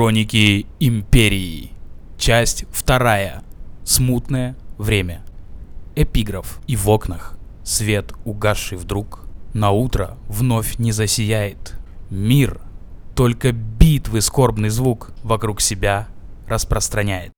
Хроники Империи. Часть вторая. Смутное время. Эпиграф. И в окнах свет, угасший вдруг, на утро вновь не засияет. Мир только битвы скорбный звук вокруг себя распространяет.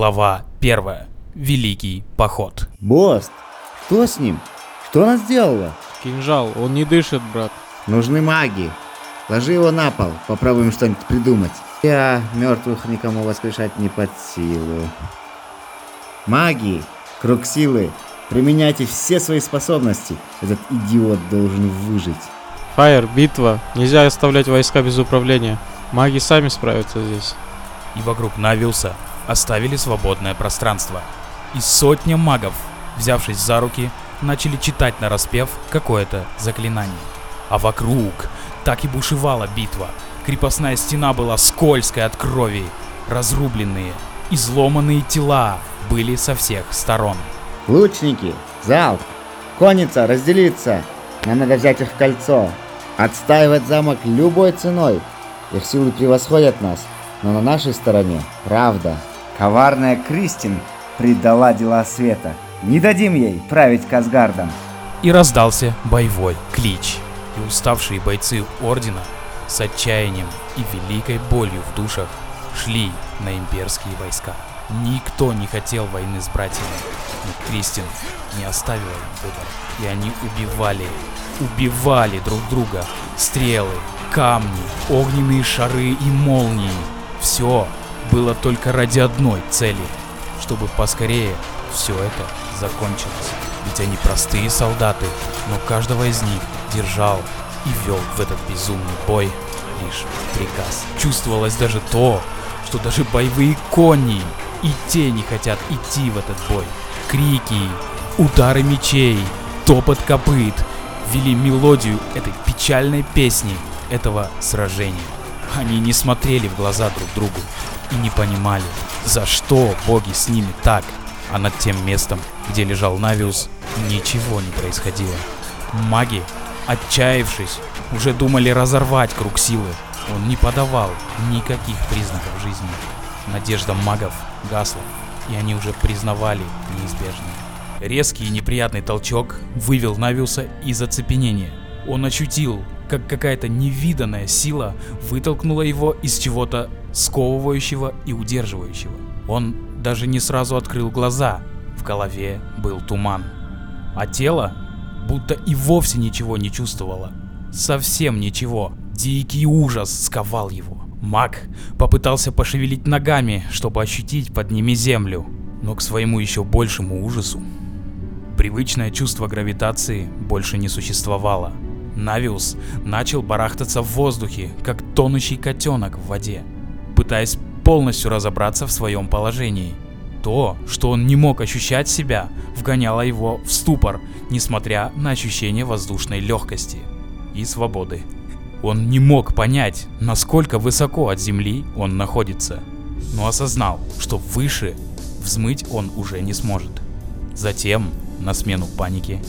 Глава 1. Великий поход. Бост, что с ним? Что она сделала? Кинжал, он не дышит, брат. Нужны маги. Ложи его на пол, попробуем что-нибудь придумать. Я мертвых никому воскрешать не под силу. Маги, круг силы, применяйте все свои способности. Этот идиот должен выжить. Фаер, битва. Нельзя оставлять войска без управления. Маги сами справятся здесь. И вокруг Навиуса оставили свободное пространство. И сотня магов, взявшись за руки, начали читать на распев какое-то заклинание. А вокруг так и бушевала битва. Крепостная стена была скользкой от крови. Разрубленные, изломанные тела были со всех сторон. Лучники, залп, конница, разделиться. Нам надо взять их в кольцо. Отстаивать замок любой ценой. Их силы превосходят нас, но на нашей стороне правда. Коварная Кристин предала дела света. Не дадим ей править Казгардом. И раздался боевой клич. И уставшие бойцы Ордена с отчаянием и великой болью в душах шли на имперские войска. Никто не хотел войны с братьями, но Кристин не оставила им выбор. И они убивали, убивали друг друга. Стрелы, камни, огненные шары и молнии. Все было только ради одной цели, чтобы поскорее все это закончилось. Ведь они простые солдаты, но каждого из них держал и вел в этот безумный бой лишь приказ. Чувствовалось даже то, что даже боевые кони и те не хотят идти в этот бой. Крики, удары мечей, топот копыт вели мелодию этой печальной песни этого сражения. Они не смотрели в глаза друг другу и не понимали, за что боги с ними так, а над тем местом, где лежал Навиус, ничего не происходило. Маги, отчаявшись, уже думали разорвать круг силы. Он не подавал никаких признаков жизни. Надежда магов гасла, и они уже признавали неизбежное. Резкий и неприятный толчок вывел Навиуса из оцепенения. Он ощутил, как какая-то невиданная сила вытолкнула его из чего-то сковывающего и удерживающего. Он даже не сразу открыл глаза, в голове был туман. А тело будто и вовсе ничего не чувствовало. Совсем ничего. Дикий ужас сковал его. Маг попытался пошевелить ногами, чтобы ощутить под ними землю, но к своему еще большему ужасу привычное чувство гравитации больше не существовало. Навиус начал барахтаться в воздухе, как тонущий котенок в воде, пытаясь полностью разобраться в своем положении. То, что он не мог ощущать себя, вгоняло его в ступор, несмотря на ощущение воздушной легкости и свободы. Он не мог понять, насколько высоко от земли он находится, но осознал, что выше взмыть он уже не сможет. Затем, на смену панике,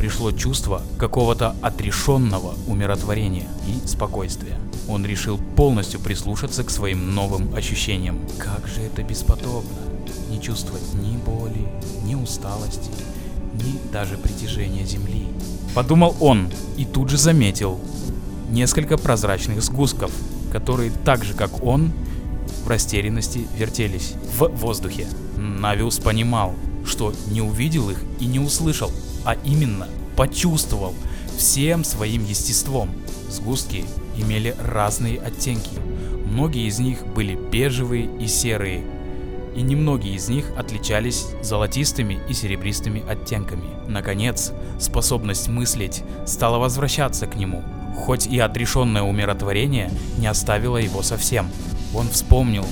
пришло чувство какого-то отрешенного умиротворения и спокойствия. Он решил полностью прислушаться к своим новым ощущениям. Как же это бесподобно, не чувствовать ни боли, ни усталости, ни даже притяжения земли. Подумал он и тут же заметил несколько прозрачных сгустков, которые так же как он в растерянности вертелись в воздухе. Навиус понимал, что не увидел их и не услышал, а именно почувствовал всем своим естеством. Сгустки имели разные оттенки. Многие из них были бежевые и серые, и немногие из них отличались золотистыми и серебристыми оттенками. Наконец, способность мыслить стала возвращаться к нему, хоть и отрешенное умиротворение не оставило его совсем. Он вспомнил,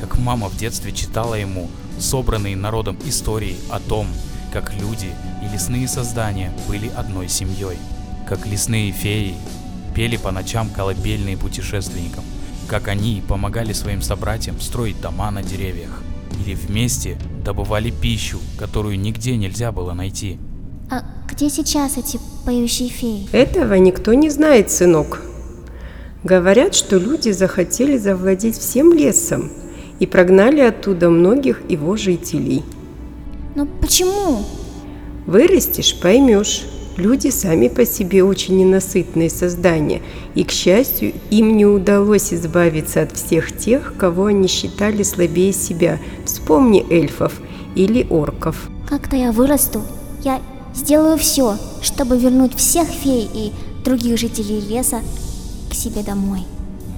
как мама в детстве читала ему собранные народом истории о том, как люди и лесные создания были одной семьей, как лесные феи пели по ночам колыбельные путешественникам, как они помогали своим собратьям строить дома на деревьях, или вместе добывали пищу, которую нигде нельзя было найти. А где сейчас эти поющие феи? Этого никто не знает, сынок. Говорят, что люди захотели завладеть всем лесом и прогнали оттуда многих его жителей. Но почему? Вырастешь, поймешь. Люди сами по себе очень ненасытные создания, и, к счастью, им не удалось избавиться от всех тех, кого они считали слабее себя. Вспомни эльфов или орков. Как-то я вырасту, я сделаю все, чтобы вернуть всех фей и других жителей леса к себе домой.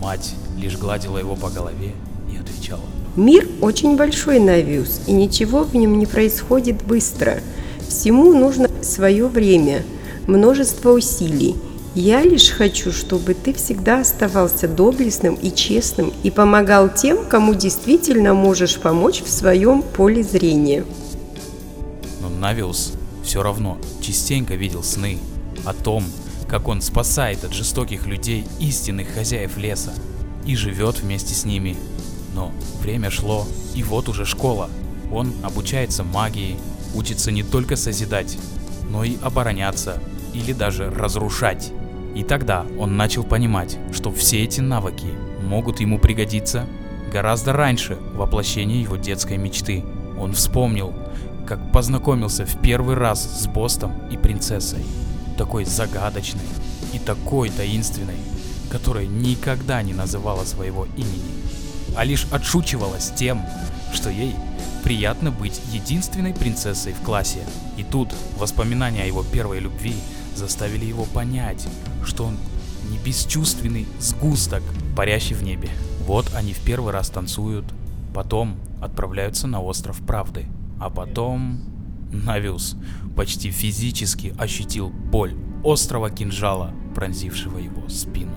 Мать лишь гладила его по голове и отвечала. Мир очень большой, Навиус, и ничего в нем не происходит быстро. Всему нужно свое время, множество усилий. Я лишь хочу, чтобы ты всегда оставался доблестным и честным и помогал тем, кому действительно можешь помочь в своем поле зрения. Но Навиус все равно частенько видел сны о том, как он спасает от жестоких людей истинных хозяев леса и живет вместе с ними. Но время шло, и вот уже школа. Он обучается магии, учится не только созидать, но и обороняться или даже разрушать. И тогда он начал понимать, что все эти навыки могут ему пригодиться гораздо раньше воплощения его детской мечты. Он вспомнил, как познакомился в первый раз с Бостом и принцессой, такой загадочной и такой таинственной, которая никогда не называла своего имени, а лишь отшучивалась тем, что ей приятно быть единственной принцессой в классе. И тут воспоминания о его первой любви заставили его понять, что он не бесчувственный сгусток, парящий в небе. Вот они в первый раз танцуют, потом отправляются на остров Правды, а потом Навиус почти физически ощутил боль острого кинжала, пронзившего его спину.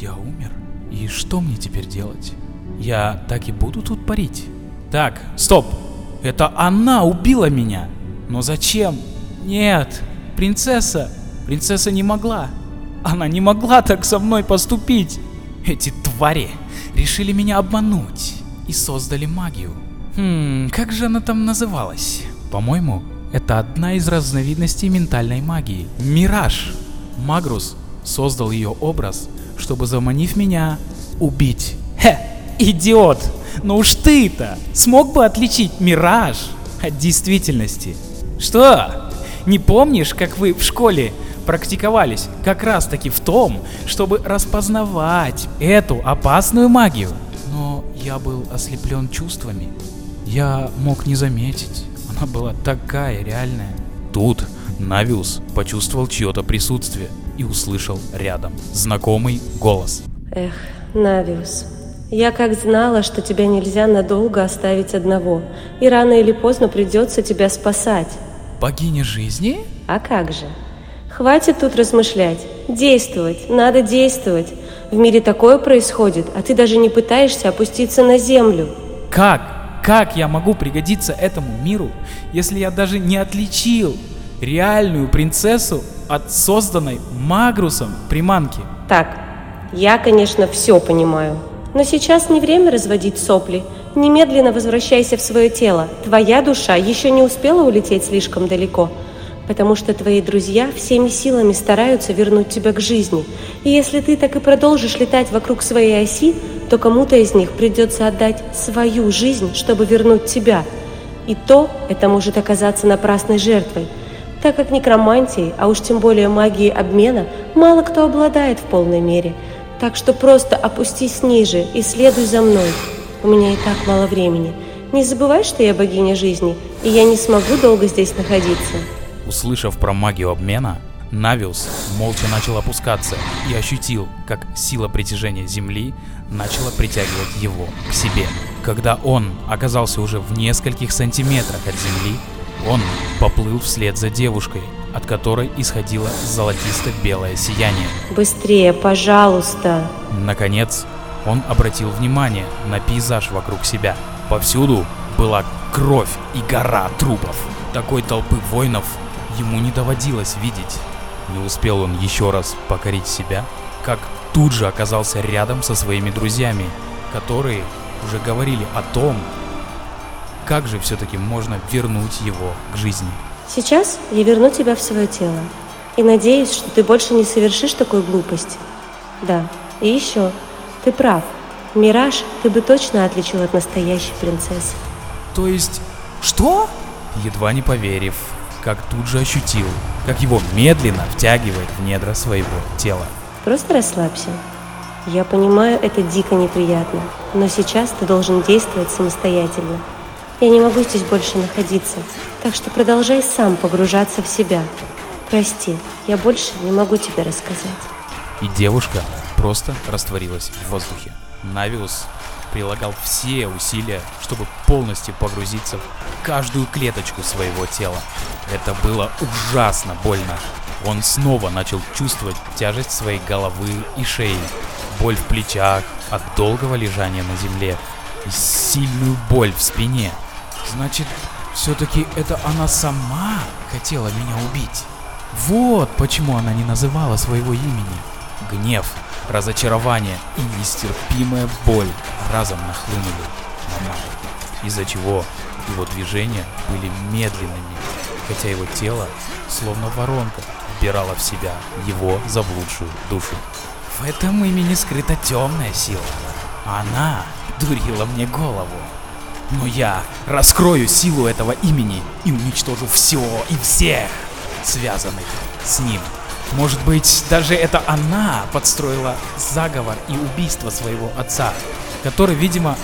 Я умер? И что мне теперь делать? Я так и буду тут парить? Так, стоп! Это она убила меня! Но зачем? Нет, принцесса! Принцесса не могла! Она не могла так со мной поступить! Эти твари решили меня обмануть и создали магию. Хм, как же она там называлась? По-моему, это одна из разновидностей ментальной магии. Мираж. Магрус создал ее образ, чтобы, заманив меня, убить. Хе, идиот! Но уж ты-то смог бы отличить мираж от действительности. Что? Не помнишь, как вы в школе практиковались как раз таки в том, чтобы распознавать эту опасную магию? Но я был ослеплен чувствами. Я мог не заметить. Она была такая реальная. Тут Навиус почувствовал чье-то присутствие и услышал рядом знакомый голос. Эх, Навиус, я как знала, что тебя нельзя надолго оставить одного, и рано или поздно придется тебя спасать. Богиня жизни? А как же? Хватит тут размышлять. Действовать, надо действовать. В мире такое происходит, а ты даже не пытаешься опуститься на землю. Как? Как я могу пригодиться этому миру, если я даже не отличил реальную принцессу от созданной Магрусом приманки? Так, я, конечно, все понимаю. Но сейчас не время разводить сопли. Немедленно возвращайся в свое тело. Твоя душа еще не успела улететь слишком далеко, потому что твои друзья всеми силами стараются вернуть тебя к жизни. И если ты так и продолжишь летать вокруг своей оси, то кому-то из них придется отдать свою жизнь, чтобы вернуть тебя. И то это может оказаться напрасной жертвой, так как некромантией, а уж тем более магией обмена, мало кто обладает в полной мере. Так что просто опустись ниже и следуй за мной. У меня и так мало времени. Не забывай, что я богиня жизни, и я не смогу долго здесь находиться. Услышав про магию обмена, Навиус молча начал опускаться и ощутил, как сила притяжения Земли начала притягивать его к себе. Когда он оказался уже в нескольких сантиметрах от Земли, он поплыл вслед за девушкой, от которой исходило золотисто-белое сияние. Быстрее, пожалуйста. Наконец, он обратил внимание на пейзаж вокруг себя. Повсюду была кровь и гора трупов. Такой толпы воинов ему не доводилось видеть. Не успел он еще раз покорить себя, как тут же оказался рядом со своими друзьями, которые уже говорили о том, как же все-таки можно вернуть его к жизни. Сейчас я верну тебя в свое тело. И надеюсь, что ты больше не совершишь такой глупости. Да, и еще, ты прав. Мираж ты бы точно отличил от настоящей принцессы. То есть, что? Едва не поверив, как тут же ощутил, как его медленно втягивает в недра своего тела. Просто расслабься. Я понимаю, это дико неприятно, но сейчас ты должен действовать самостоятельно. Я не могу здесь больше находиться, так что продолжай сам погружаться в себя. Прости, я больше не могу тебе рассказать. И девушка просто растворилась в воздухе. Навиус прилагал все усилия, чтобы полностью погрузиться в каждую клеточку своего тела. Это было ужасно больно. Он снова начал чувствовать тяжесть своей головы и шеи, боль в плечах от долгого лежания на земле и сильную боль в спине. Значит, все-таки это она сама хотела меня убить. Вот почему она не называла своего имени. Гнев, разочарование и нестерпимая боль разом нахлынули на Мау, из-за чего его движения были медленными, хотя его тело, словно воронка, вбирало в себя его заблудшую душу. В этом имени скрыта темная сила. Она дурила мне голову. Но я раскрою силу этого имени и уничтожу все и всех, связанных с ним. Может быть, даже это она подстроила заговор и убийство своего отца, который, видимо,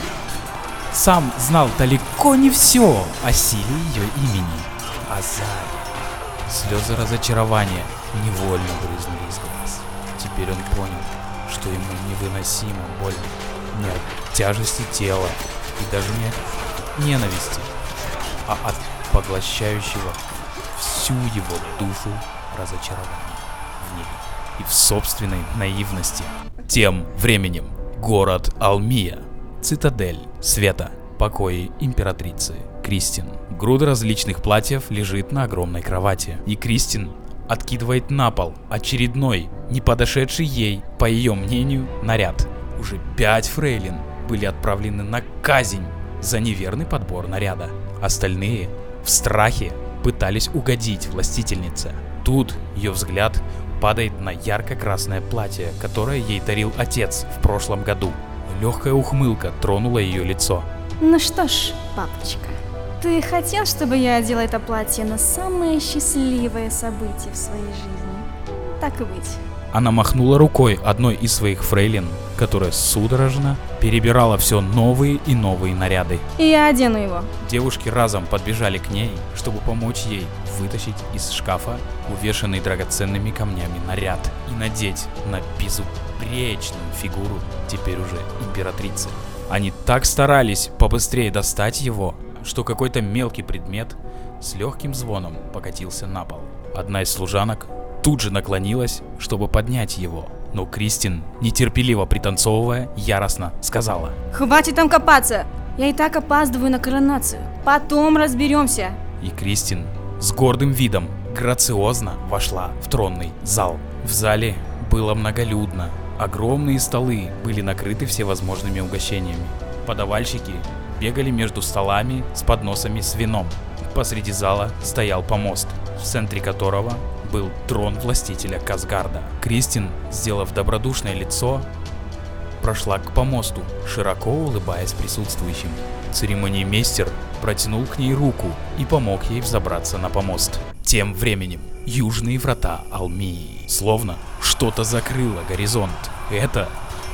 сам знал далеко не все о силе ее имени. Азария. Слезы разочарования невольно брызнули из глаз. Теперь он понял, что ему невыносимо больно не от тяжести тела и даже не от ненависти, а от поглощающего всю его душу разочарования в ней и в собственной наивности. Тем временем город Алмия, цитадель света, покои императрицы Кристин. Груда различных платьев лежит на огромной кровати, и Кристин откидывает на пол очередной, не подошедший ей, по ее мнению, наряд. Уже пять фрейлин были отправлены на казнь за неверный подбор наряда. Остальные в страхе пытались угодить властительнице. Тут ее взгляд падает на ярко-красное платье, которое ей дарил отец в прошлом году. Легкая ухмылка тронула ее лицо. Ну что ж, папочка, ты хотел, чтобы я одела это платье на самое счастливое событие в своей жизни? Так и быть. Она махнула рукой одной из своих фрейлин, которая судорожно перебирала все новые и новые наряды. И я одену его. Девушки разом подбежали к ней, чтобы помочь ей вытащить из шкафа увешанный драгоценными камнями наряд и надеть на безупречную фигуру теперь уже императрицы. Они так старались побыстрее достать его, что какой-то мелкий предмет с легким звоном покатился на пол. Одна из служанок тут же наклонилась, чтобы поднять его, но Кристин, нетерпеливо пританцовывая, яростно сказала. Хватит там копаться! Я и так опаздываю на коронацию. Потом разберемся. И Кристин с гордым видом грациозно вошла в тронный зал. В зале было многолюдно. Огромные столы были накрыты всевозможными угощениями. Подавальщики бегали между столами с подносами с вином. Посреди зала стоял помост, в центре которого был трон властителя Казгарда. Кристин, сделав добродушное лицо, прошла к помосту, широко улыбаясь присутствующим. Церемониймейстер протянул к ней руку и помог ей взобраться на помост. Тем временем южные врата Алмии, словно что-то закрыло горизонт. Это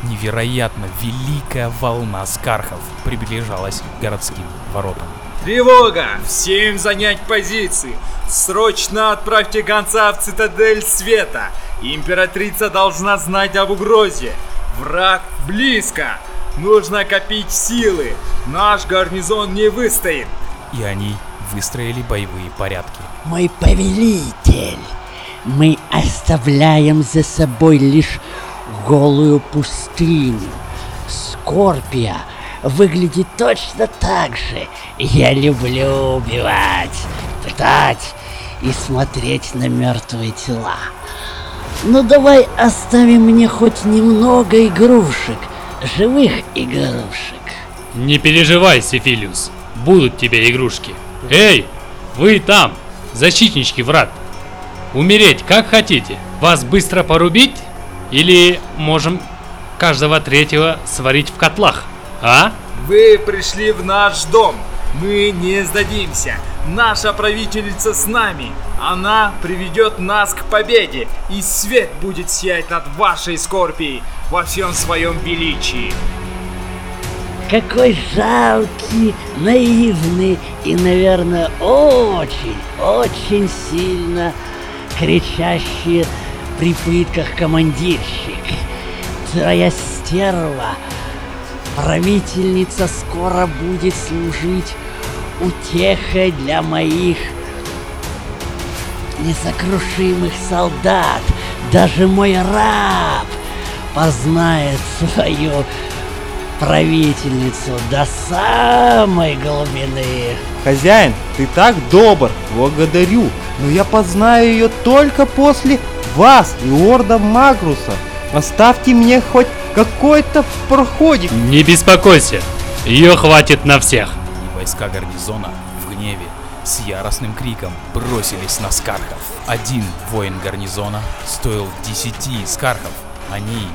невероятно великая волна скархов приближалась к городским воротам. Тревога! Всем занять позиции! Срочно отправьте гонца в цитадель света! Императрица должна знать об угрозе! Враг близко! Нужно копить силы! Наш гарнизон не выстоит! И они выстроили боевые порядки. Мой повелитель, мы оставляем за собой лишь голую пустыню. Скорпия выглядит точно так же. Я люблю убивать, пытать и смотреть на мертвые тела. Ну давай оставим мне хоть немного игрушек, живых игрушек. Не переживай, Сефилиус, будут тебе игрушки. Эй, вы там, защитнички врат. Умереть как хотите? Вас быстро порубить? Или можем каждого третьего сварить в котлах, а? Вы пришли в наш дом. Мы не сдадимся. Наша правительница с нами. Она приведет нас к победе, и свет будет сиять над вашей Скорпией во всем своем величии. Какой жалкий, наивный и, наверное, очень, очень сильно кричащий при пытках командирщик. Твоя стерва, правительница скоро будет служить утехой для моих несокрушимых солдат. Даже мой раб познает свою правительницу до самой глубины. Хозяин, ты так добр, благодарю, но я познаю ее только после вас и Орда Магруса. Оставьте мне хоть какой-то проходик. Не беспокойся, ее хватит на всех. И войска гарнизона в гневе с яростным криком бросились на скархов. Один воин гарнизона стоил десяти скархов. Они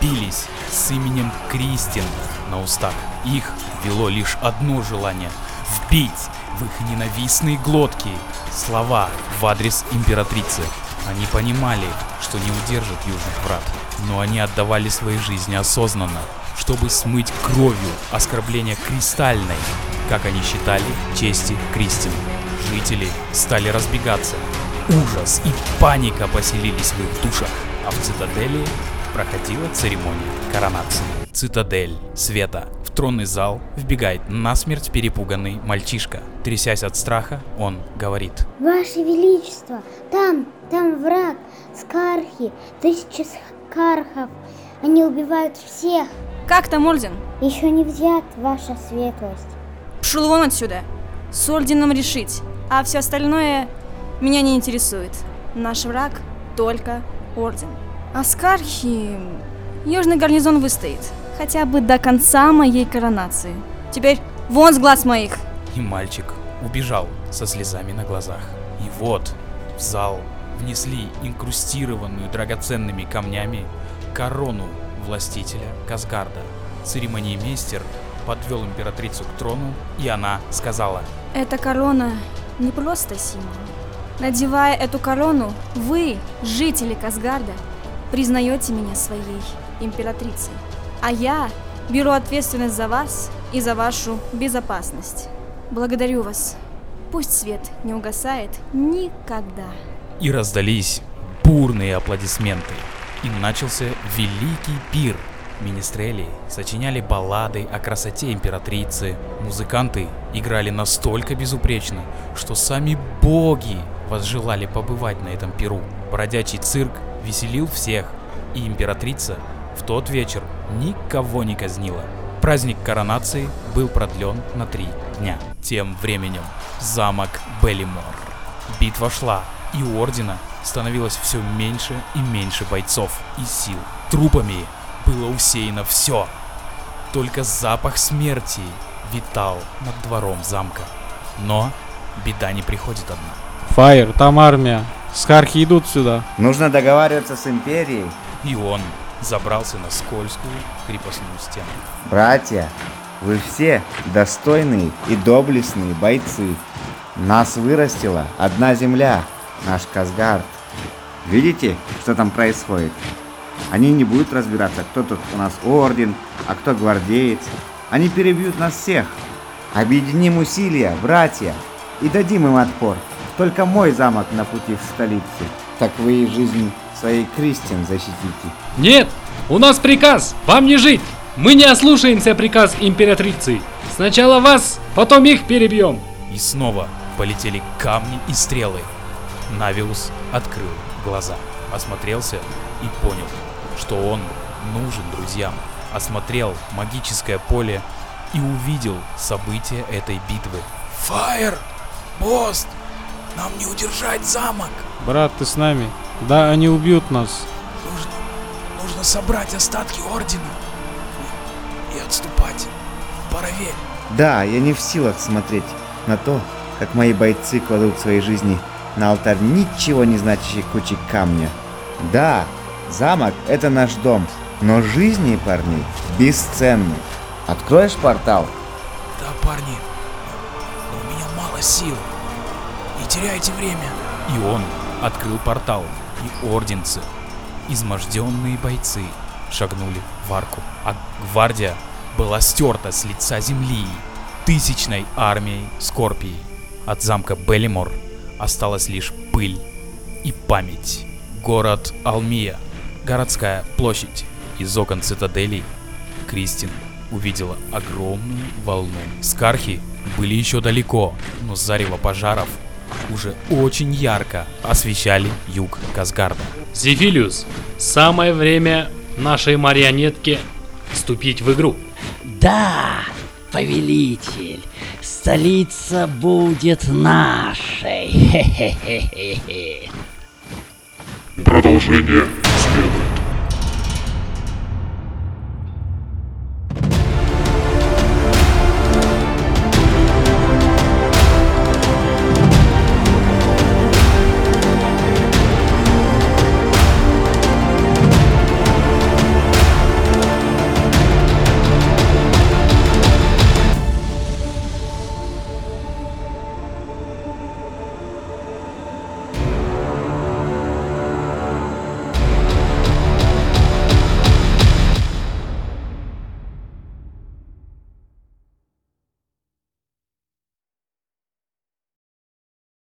бились с именем Кристин на устах. Их вело лишь одно желание – вбить в их ненавистные глотки слова в адрес императрицы. Они понимали, что не удержат южных врат, но они отдавали свои жизни осознанно, чтобы смыть кровью оскорбления кристальной, как они считали, чести Кристин. Жители стали разбегаться. Ужас и паника поселились в их душах, а в цитадели проходила церемония коронации. Цитадель Света. В тронный зал вбегает насмерть перепуганный мальчишка. Трясясь от страха, он говорит. Ваше Величество, там, там враг, скархи, тысячи скархов. Они убивают всех. Как там Ольдин? Еще не взят, ваша светлость. Пшел вон отсюда. С Ольдином решить. А все остальное меня не интересует. Наш враг только Орден. А Скархи... Южный гарнизон выстоит. Хотя бы до конца моей коронации. Теперь вон с глаз моих. И мальчик убежал со слезами на глазах. И вот в зал внесли инкрустированную драгоценными камнями корону властителя Казгарда. Церемониймейстер подвел императрицу к трону, и она сказала Эта корона не просто символ. Надевая эту корону, вы, жители Казгарда, признаете меня своей императрицей. А я беру ответственность за вас и за вашу безопасность. Благодарю вас. Пусть свет не угасает никогда. И раздались бурные аплодисменты. И начался великий пир. Министрели сочиняли баллады о красоте императрицы. Музыканты играли настолько безупречно, что сами боги возжелали побывать на этом пиру. Бродячий цирк веселил всех, и императрица в тот вечер никого не казнила. Праздник коронации был продлен на три дня. Тем временем замок Беллимор. Битва шла, и у Ордена становилось все меньше и меньше бойцов и сил. Трупами было усеяно все. Только запах смерти витал над двором замка. Но беда не приходит одна. Фаер, там армия. Скархи идут сюда. Нужно договариваться с Империей. И он забрался на скользкую крепостную стену. Братья, вы все достойные и доблестные бойцы. Нас вырастила одна земля, наш Казгард. Видите, что там происходит? Они не будут разбираться, кто тут у нас орден, а кто гвардеец. Они перебьют нас всех. Объединим усилия, братья, и дадим им отпор. Только мой замок на пути в столицу. Так вы и жизнь своей Кристин защитите. Нет, у нас приказ, вам не жить. Мы не ослушаемся приказ императрицы. Сначала вас, потом их перебьем. И снова полетели камни и стрелы. Навиус открыл глаза, осмотрелся и понял, что он нужен друзьям. осмотрел магическое поле и увидел события этой битвы. Фаер! Бост! Нам не удержать замок! Брат, ты с нами? Да, они убьют нас. Нужно, нужно собрать остатки Ордена и, и отступать. Паравель! Да, я не в силах смотреть на то, как мои бойцы кладут свои жизни на алтарь ничего не значащей кучи камня. Да, замок — это наш дом, но жизни парней бесценны. Откроешь портал? Да, парни, но у меня мало сил. Не теряйте время. И он открыл портал, и орденцы, изможденные бойцы, шагнули в арку. А гвардия была стерта с лица земли тысячной армией Скорпии. От замка Беллимор осталась лишь пыль и память. Город Алмия, городская площадь. Из окон цитадели Кристин увидела огромную волну. Скархи были еще далеко, но зарево пожаров уже очень ярко освещали юг Казгарда. Зефилиус, самое время нашей марионетке вступить в игру. Да, повелитель, столица будет нашей. Продолжение.